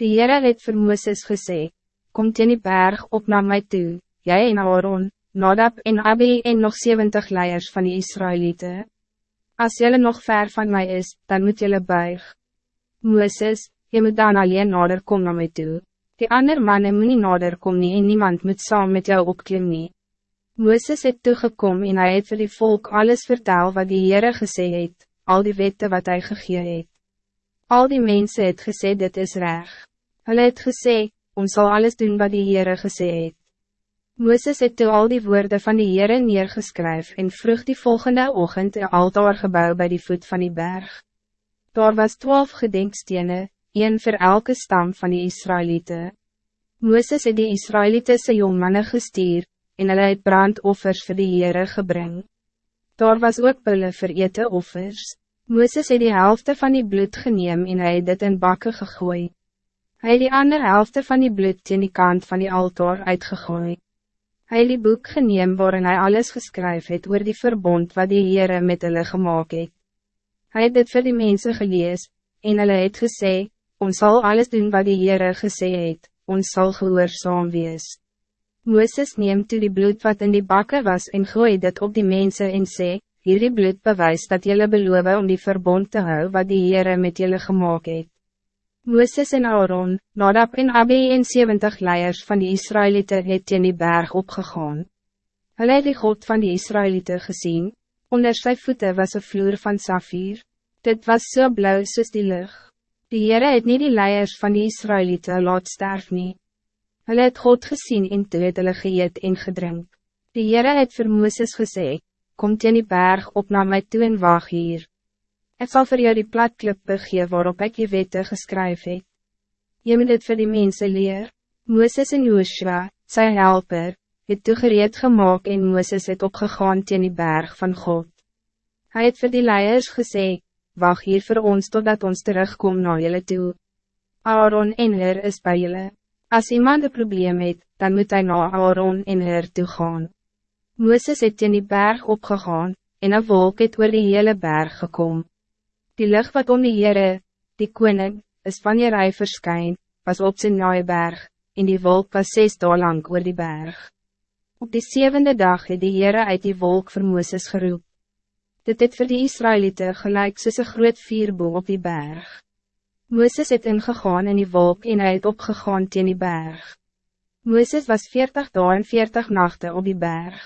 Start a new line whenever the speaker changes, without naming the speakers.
Die Heere het vir Mooses gesê, Kom teen die berg op naar mij toe, jy en Aaron, Nadab en Abi en nog 70 leiers van die Israëlieten. Als jullie nog ver van mij is, dan moet jullie buig. Mooses, je moet dan alleen nader kom naar mij toe. Die ander mannen moet nie nader kom nie en niemand moet saam met jou opklim nie. Mooses het toegekom en hij het vir die volk alles vertel wat die Heere gesê het, al die wette wat hij gegee het. Al die mensen het gesê dit is recht. Hulle het gesê, ons zal alles doen wat die Heere gesê het. Mooses het toe al die woorden van die Heere neergeskryf en vroeg die volgende ochtend een altaar gebouw bij die voet van die berg. Daar was twaalf gedenkstenen, een voor elke stam van die Israëlieten. Mooses het die Israëlieten sy jongmanne gestuur, en hulle het brandoffers vir die Heere gebring. Daar was ook bulle vir ete offers. Mooses het die helft van die bloed geneem en hy het dit in bakken gegooid. Hij die andere helft van die bloed in die kant van die altaar uitgegooid. Hij die boek geneem waarin hij alles geschreven het oor die verbond wat die Heere met hulle gemaakt het. Hij het dit voor die mensen gelees, en hulle het gesê, ons zal alles doen wat die Heere gesê het, ons zal gehoorzaam wees. Mooses neemt toe die bloed wat in die bakken was en gooi dit op die mensen en sê, hierdie bloed bewijst dat jullie beloven om die verbond te houden wat die Heere met jullie gemaakt het. Mooses en Aaron, Nadab en Abi en 70 leiers van die Israëlieten het in die berg opgegaan. Hulle het die God van die Israëlieten gezien. onder sy voeten was een vloer van safir. Dit was zo so blauw soos die lucht. Die Heere het nie die leiers van die Israëlieten laat sterf nie. Hulle het God gezien en toe het hulle geëet en gedrink. Die Heere het vir Mooses gesê, kom teen die berg op naar mij toe en waag hier. Ik zal voor jou die platklippe gee waarop ik je wette geskryf het. Je moet het voor die mensen leer. Mooses en Joshua, sy helper, het toegereed gemaakt en Mooses het opgegaan teen die berg van God. Hij het voor die leiers gesê, wacht hier voor ons totdat ons terugkom naar jullie toe. Aaron en Her is bij jullie. Als iemand een probleem het, dan moet hij naar Aaron en Her toe gaan. Mooses het teen die berg opgegaan, en een wolk het oor die hele berg gekomen. Die lucht wat om die Heere, die koning, is wanneer hy verskyn, was op zijn nieuwe berg, en die wolk was zes dagen lang oor die berg. Op die zevende dag het die Heere uit die wolk vir Mooses geroep. Dit het vir die Israëlieten gelijk soos een groot vierboom op die berg. Mooses het ingegaan in die wolk en hy het opgegaan teen die berg. Mooses was veertig dagen en veertig nachten op die berg.